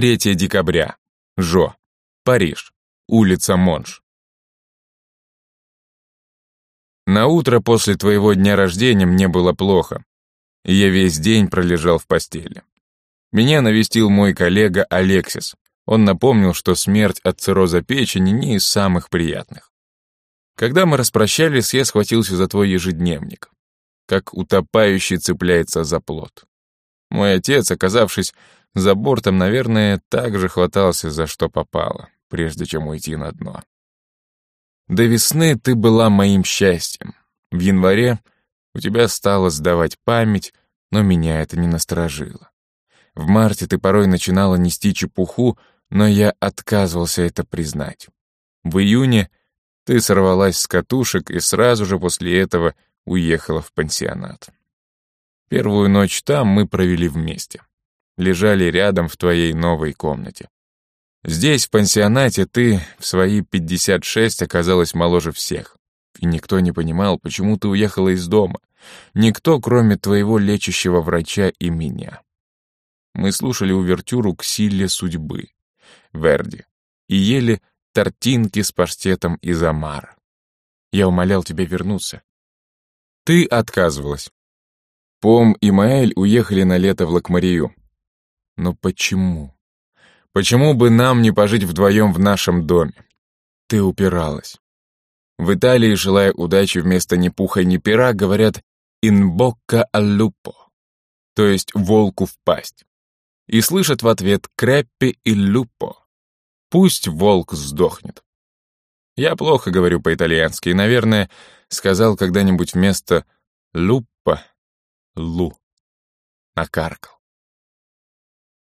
3 декабря. Жо. Париж. Улица Монш. На утро после твоего дня рождения мне было плохо, и я весь день пролежал в постели. Меня навестил мой коллега Алексис. Он напомнил, что смерть от цирроза печени не из самых приятных. Когда мы распрощались, я схватился за твой ежедневник, как утопающий цепляется за плот. Мой отец, оказавшись за бортом, наверное, также хватался за что попало, прежде чем уйти на дно. До весны ты была моим счастьем. В январе у тебя стало сдавать память, но меня это не насторожило. В марте ты порой начинала нести чепуху, но я отказывался это признать. В июне ты сорвалась с катушек и сразу же после этого уехала в пансионат. Первую ночь там мы провели вместе. Лежали рядом в твоей новой комнате. Здесь, в пансионате, ты в свои 56 оказалась моложе всех. И никто не понимал, почему ты уехала из дома. Никто, кроме твоего лечащего врача и меня. Мы слушали увертюру к силе судьбы, Верди, и ели тортинки с паштетом из омара. Я умолял тебя вернуться. Ты отказывалась. Пом и Маэль уехали на лето в Лакмарию. Но почему? Почему бы нам не пожить вдвоем в нашем доме? Ты упиралась. В Италии, желая удачи вместо ни пуха, ни пера, говорят «in bocca al lupo», то есть «волку в пасть». И слышат в ответ «креппи и люпо», «пусть волк сдохнет». Я плохо говорю по-итальянски и, наверное, сказал когда-нибудь вместо «луппа» Лу. Накаркал.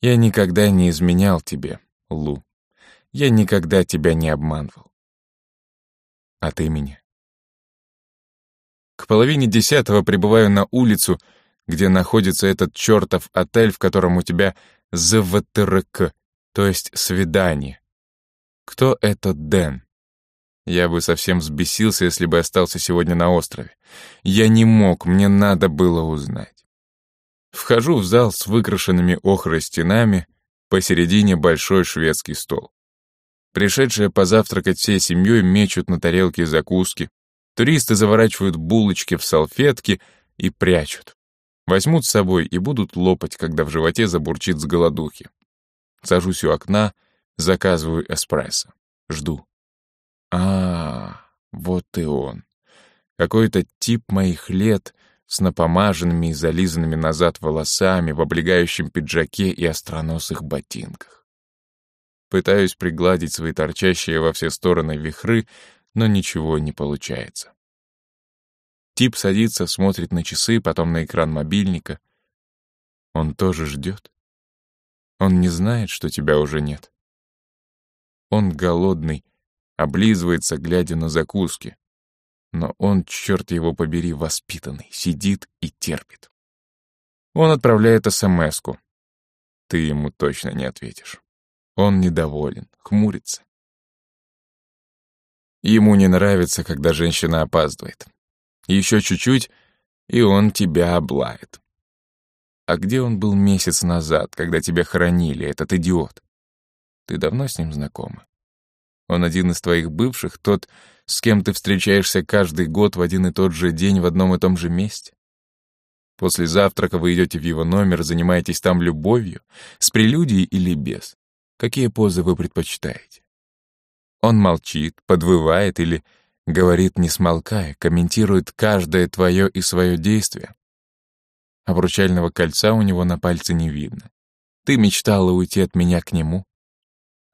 Я никогда не изменял тебе, Лу. Я никогда тебя не обманывал. А ты меня. К половине десятого прибываю на улицу, где находится этот чертов отель, в котором у тебя ЗВТРК, то есть свидание. Кто этот Дэн? Я бы совсем взбесился, если бы остался сегодня на острове. Я не мог, мне надо было узнать. Вхожу в зал с выкрашенными охрой стенами, посередине большой шведский стол. Пришедшие позавтракать всей семьей мечут на тарелке закуски, туристы заворачивают булочки в салфетки и прячут. Возьмут с собой и будут лопать, когда в животе забурчит с голодухи. Сажусь у окна, заказываю эспрессо. Жду. А, вот и он. Какой-то тип моих лет с напомаженными и зализанными назад волосами, в облегающем пиджаке и остроносых ботинках. Пытаюсь пригладить свои торчащие во все стороны вихры, но ничего не получается. Тип садится, смотрит на часы, потом на экран мобильника. Он тоже ждет. Он не знает, что тебя уже нет. Он голодный, облизывается, глядя на закуски. Но он, черт его побери, воспитанный, сидит и терпит. Он отправляет СМС-ку. Ты ему точно не ответишь. Он недоволен, хмурится. Ему не нравится, когда женщина опаздывает. Еще чуть-чуть, и он тебя облает. А где он был месяц назад, когда тебя хоронили, этот идиот? Ты давно с ним знакома? Он один из твоих бывших, тот, с кем ты встречаешься каждый год в один и тот же день в одном и том же месте. После завтрака вы идете в его номер, занимаетесь там любовью, с прелюдией или без. Какие позы вы предпочитаете? Он молчит, подвывает или говорит не смолкая, комментирует каждое твое и свое действие. Обручального кольца у него на пальце не видно. Ты мечтала уйти от меня к нему,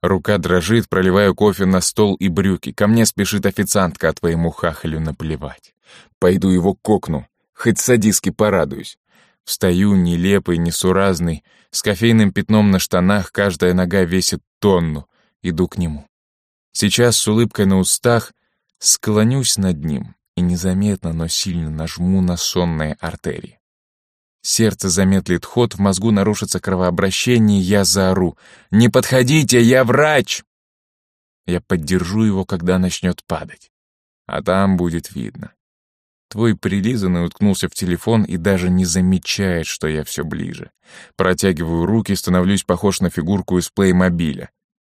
Рука дрожит, проливаю кофе на стол и брюки. Ко мне спешит официантка, а твоему хахалю наплевать. Пойду его кокну, хоть садиски порадуюсь. Встаю, нелепый, несуразный, с кофейным пятном на штанах, каждая нога весит тонну. Иду к нему. Сейчас с улыбкой на устах склонюсь над ним и незаметно, но сильно нажму на сонные артерии. Сердце замедлит ход, в мозгу нарушится кровообращение, я заору. «Не подходите, я врач!» Я поддержу его, когда начнет падать. А там будет видно. Твой прилизанный уткнулся в телефон и даже не замечает, что я все ближе. Протягиваю руки, становлюсь похож на фигурку из плеймобиля.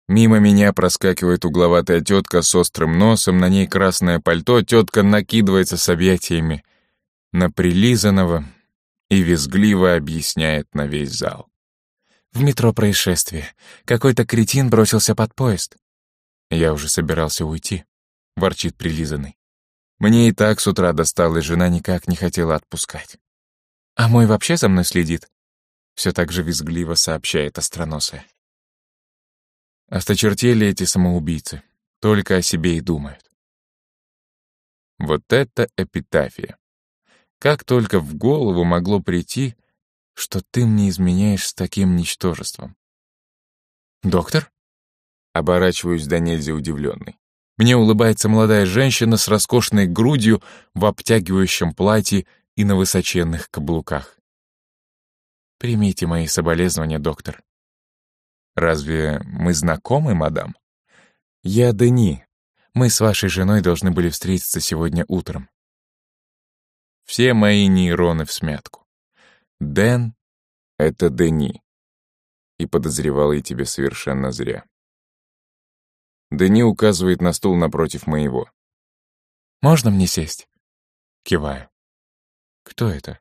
Мимо меня проскакивает угловатая тетка с острым носом, на ней красное пальто, тетка накидывается с объятиями на прилизанного и визгливо объясняет на весь зал. В метро происшествие. Какой-то кретин бросился под поезд. Я уже собирался уйти, ворчит прилизанный. Мне и так с утра досталось, жена никак не хотела отпускать. А мой вообще за мной следит? Все так же визгливо сообщает остроносая. Осточертели эти самоубийцы, только о себе и думают. Вот это эпитафия. Как только в голову могло прийти, что ты мне изменяешь с таким ничтожеством. «Доктор?» Оборачиваюсь до нельзя удивленный. Мне улыбается молодая женщина с роскошной грудью в обтягивающем платье и на высоченных каблуках. «Примите мои соболезнования, доктор». «Разве мы знакомы, мадам?» «Я Дени. Мы с вашей женой должны были встретиться сегодня утром». Все мои нейроны в смятку. Дэн — это Дени. И подозревал я тебя совершенно зря. Дени указывает на стул напротив моего. «Можно мне сесть?» Киваю. «Кто это?»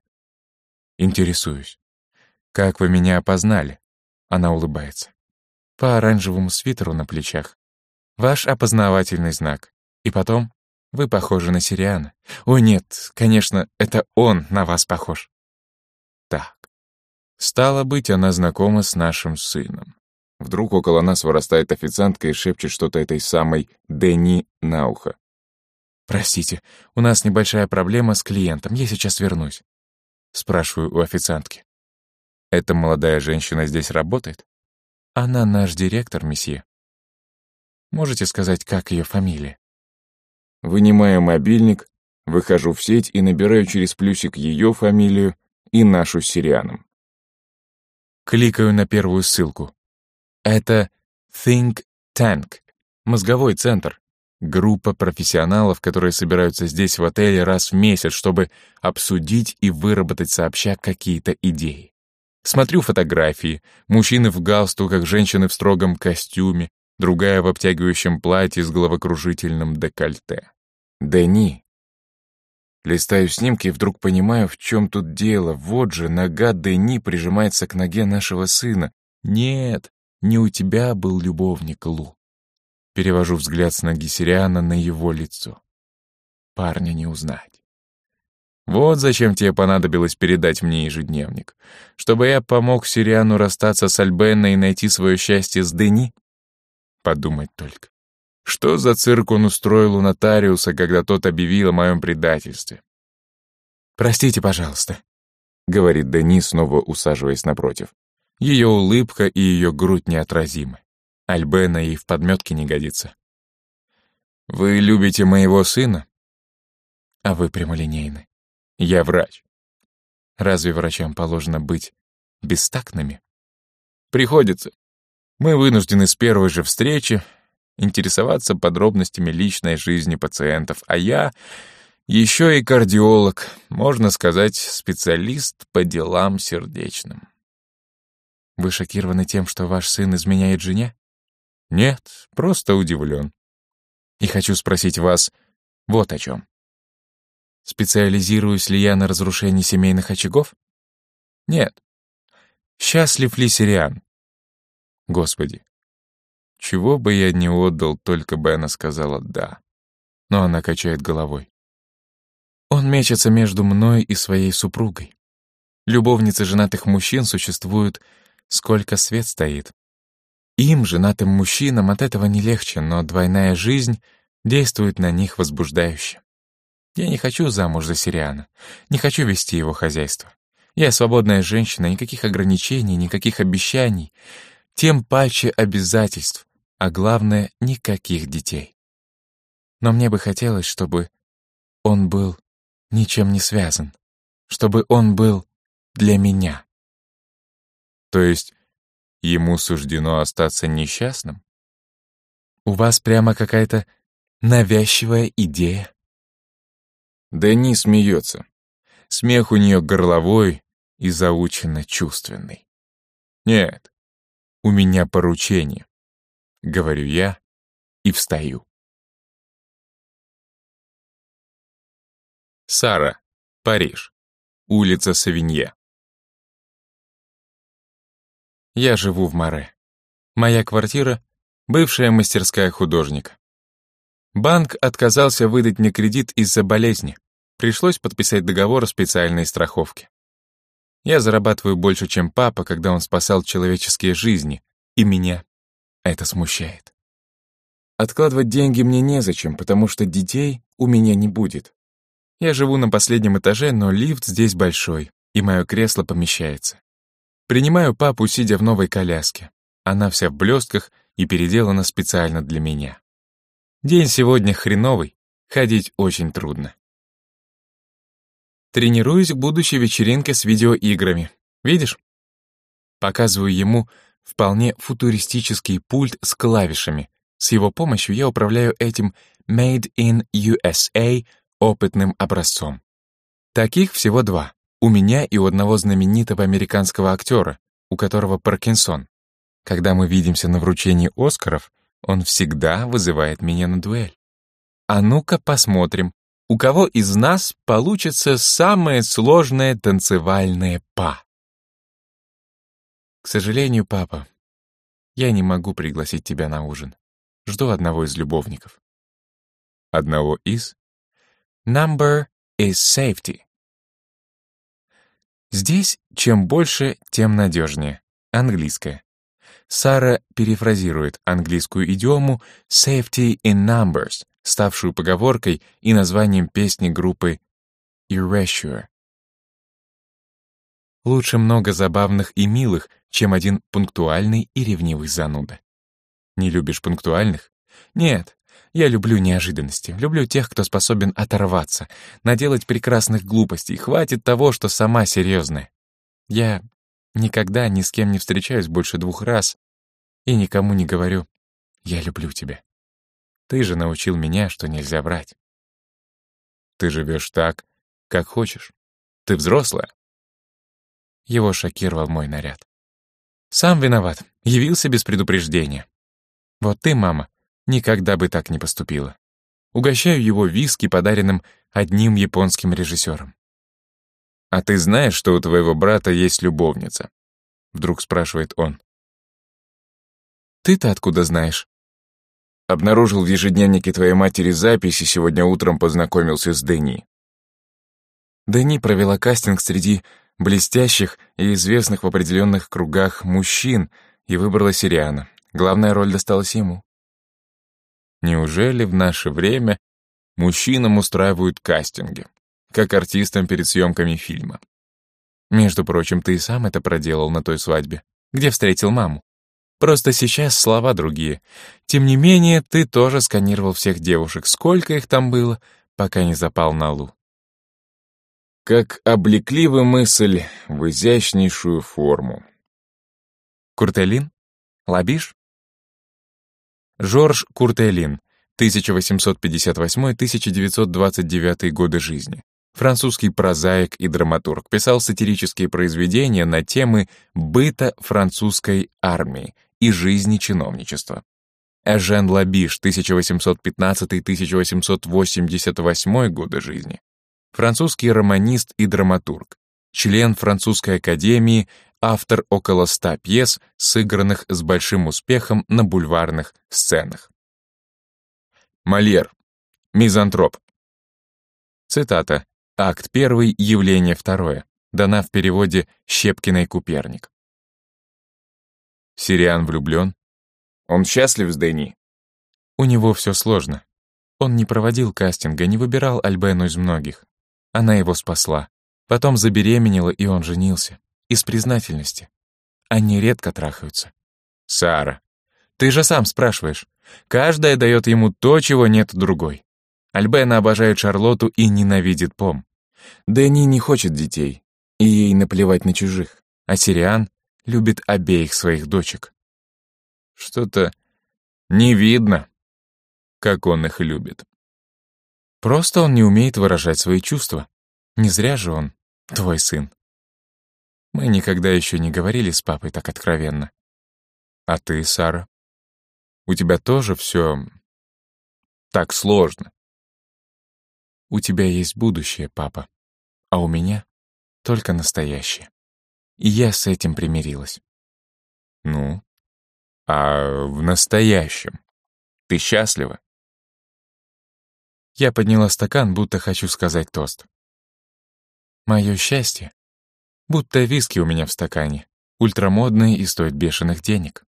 Интересуюсь. «Как вы меня опознали?» Она улыбается. «По оранжевому свитеру на плечах. Ваш опознавательный знак. И потом, вы похожи на Сириана. О нет, конечно, это он на вас похож». Так. Стало быть, она знакома с нашим сыном. Вдруг около нас вырастает официантка и шепчет что-то этой самой Дени на ухо. «Простите, у нас небольшая проблема с клиентом, я сейчас вернусь». Спрашиваю у официантки. «Эта молодая женщина здесь работает?» «Она наш директор, месье». «Можете сказать, как ее фамилия?» Вынимаю мобильник, выхожу в сеть и набираю через плюсик ее фамилию и нашу с Сирианом. Кликаю на первую ссылку. Это Think Tank, мозговой центр, группа профессионалов, которые собираются здесь в отеле раз в месяц, чтобы обсудить и выработать сообща какие-то идеи. Смотрю фотографии, мужчины в галстуках, женщины в строгом костюме, другая в обтягивающем платье с головокружительным декольте. Дени. Листаю снимки и вдруг понимаю, в чем тут дело. Вот же, нога Дени прижимается к ноге нашего сына. Нет, не у тебя был любовник, Лу. Перевожу взгляд с ноги Сириана на его лицо. Парня не узнать. Вот зачем тебе понадобилось передать мне ежедневник. Чтобы я помог Сириану расстаться с Альбеной и найти свое счастье с Дени? Подумать только. Что за цирк он устроил у нотариуса, когда тот объявил о моем предательстве? «Простите, пожалуйста», — говорит Дени, снова усаживаясь напротив. Ее улыбка и ее грудь неотразимы. Альбена ей в подметке не годится. «Вы любите моего сына?» «А вы прямолинейны». «Я врач». «Разве врачам положено быть бестактными?» «Приходится. Мы вынуждены с первой же встречи интересоваться подробностями личной жизни пациентов, а я еще и кардиолог, можно сказать, специалист по делам сердечным». Вы шокированы тем, что ваш сын изменяет жене? Нет, просто удивлен. И хочу спросить вас вот о чем. Специализируюсь ли я на разрушении семейных очагов? Нет. Счастлив ли Сириан? Господи, чего бы я не отдал, только бы она сказала «да». Но она качает головой. Он мечется между мной и своей супругой. Любовницы женатых мужчин существуют сколько свет стоит. Им, женатым мужчинам, от этого не легче, но двойная жизнь действует на них возбуждающе. Я не хочу замуж за Сириана, не хочу вести его хозяйство. Я свободная женщина, никаких ограничений, никаких обещаний, тем паче обязательств, а главное, никаких детей. Но мне бы хотелось, чтобы он был ничем не связан, чтобы он был для меня. То есть ему суждено остаться несчастным? У вас прямо какая-то навязчивая идея. Дани смеется. Смех у нее горловой и заученно чувственный. Нет, у меня поручение, говорю я и встаю. Сара, Париж, улица Савинье. Я живу в Море. Моя квартира — бывшая мастерская художника. Банк отказался выдать мне кредит из-за болезни. Пришлось подписать договор о специальной страховке. Я зарабатываю больше, чем папа, когда он спасал человеческие жизни, и меня это смущает. Откладывать деньги мне незачем, потому что детей у меня не будет. Я живу на последнем этаже, но лифт здесь большой, и мое кресло помещается. Принимаю папу, сидя в новой коляске. Она вся в блестках и переделана специально для меня. День сегодня хреновый, ходить очень трудно. Тренируюсь к будущей вечеринке с видеоиграми. Видишь? Показываю ему вполне футуристический пульт с клавишами. С его помощью я управляю этим Made in USA опытным образцом. Таких всего два. У меня и у одного знаменитого американского актера, у которого Паркинсон. Когда мы видимся на вручении Оскаров, он всегда вызывает меня на дуэль. А ну-ка посмотрим, у кого из нас получится самое сложное танцевальное па. К сожалению, папа, я не могу пригласить тебя на ужин. Жду одного из любовников. Одного из? Number is safety. Здесь чем больше, тем надежнее. Английское. Сара перефразирует английскую идиому «safety in numbers», ставшую поговоркой и названием песни группы Erasure. Лучше много забавных и милых, чем один пунктуальный и ревнивый зануда. Не любишь пунктуальных? Нет, я люблю неожиданности, люблю тех, кто способен оторваться, наделать прекрасных глупостей, хватит того, что сама серьезная. Я Никогда ни с кем не встречаюсь больше двух раз и никому не говорю «я люблю тебя». Ты же научил меня, что нельзя врать. Ты живешь так, как хочешь. Ты взрослая. Его шокировал мой наряд. Сам виноват, явился без предупреждения. Вот ты, мама, никогда бы так не поступила. Угощаю его виски, подаренным одним японским режиссером. «А ты знаешь, что у твоего брата есть любовница?» Вдруг спрашивает он. «Ты-то откуда знаешь?» Обнаружил в ежедневнике твоей матери записи, сегодня утром познакомился с Дени. Дени провела кастинг среди блестящих и известных в определенных кругах мужчин и выбрала Сириана. Главная роль досталась ему. Неужели в наше время мужчинам устраивают кастинги? Как артистом перед съемками фильма. Между прочим, ты и сам это проделал на той свадьбе, где встретил маму. Просто сейчас слова другие. Тем не менее, ты тоже сканировал всех девушек, сколько их там было, пока не запал на Лу. Как облекли вы мысль в изящнейшую форму. Куртелин? Лабиш? Жорж Куртелин, 1858-1929 годы жизни. Французский прозаик и драматург писал сатирические произведения на темы быта французской армии и жизни чиновничества. Эжен Лабиш, 1815-1888 годы жизни. Французский романист и драматург. Член французской академии, автор около ста пьес, сыгранных с большим успехом на бульварных сценах. Мольер. Мизантроп. Цитата. Акт 1, явление 2. Дана в переводе Щепкиной Куперник. Сириан влюблен. Он счастлив с Дэнни? У него все сложно. Он не проводил кастинга, не выбирал Альбену из многих. Она его спасла. Потом забеременела, и он женился. Из признательности. Они редко трахаются. Сара, ты же сам спрашиваешь. Каждая дает ему то, чего нет другой. Альбена обожает Шарлотту и ненавидит Пом. Дэнни не хочет детей, и ей наплевать на чужих, а Сириан любит обеих своих дочек. Что-то не видно, как он их любит. Просто он не умеет выражать свои чувства. Не зря же он твой сын. Мы никогда еще не говорили с папой так откровенно. А ты, Сара? У тебя тоже все так сложно. У тебя есть будущее, папа, а у меня только настоящее. И я с этим примирилась. Ну, а в настоящем ты счастлива? Я подняла стакан, будто хочу сказать тост. Мое счастье, будто виски у меня в стакане, ультрамодный и стоит бешеных денег.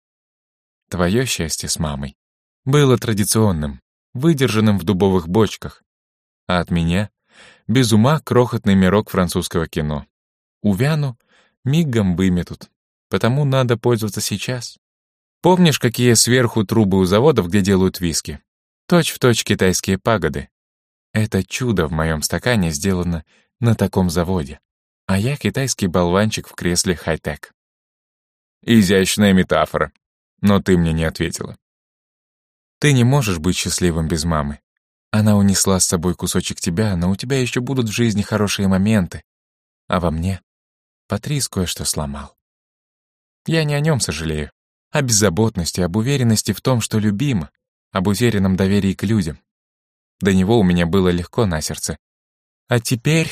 Твое счастье с мамой было традиционным, выдержанным в дубовых бочках, а от меня — без ума крохотный мирок французского кино. Увяну, мигом выметут, потому надо пользоваться сейчас. Помнишь, какие сверху трубы у заводов, где делают виски? Точь в точь китайские пагоды. Это чудо в моем стакане сделано на таком заводе, а я китайский болванчик в кресле хай-тек. Изящная метафора, но ты мне не ответила. Ты не можешь быть счастливым без мамы. Она унесла с собой кусочек тебя, но у тебя еще будут в жизни хорошие моменты. А во мне Патрис кое-что сломал. Я не о нем сожалею, о беззаботности, об уверенности в том, что любима, об уверенном доверии к людям. До него у меня было легко на сердце. А теперь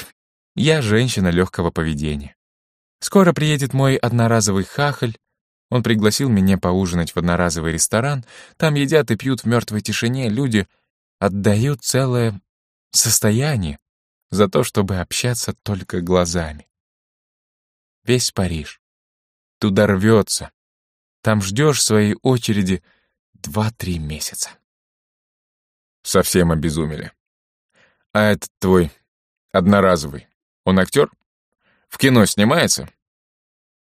я женщина легкого поведения. Скоро приедет мой одноразовый хахаль, он пригласил меня поужинать в одноразовый ресторан. Там едят и пьют в мертвой тишине. Люди отдают целое состояние за то, чтобы общаться только глазами. Весь Париж. Туда рвется. Там ждешь своей очереди два-три месяца. Совсем обезумели. А этот твой одноразовый, он актер? В кино снимается?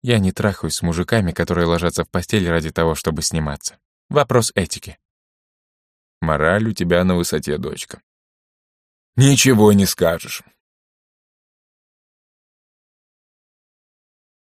Я не трахаюсь с мужиками, которые ложатся в постель ради того, чтобы сниматься. Вопрос этики. Мораль у тебя на высоте, дочка. Ничего не скажешь.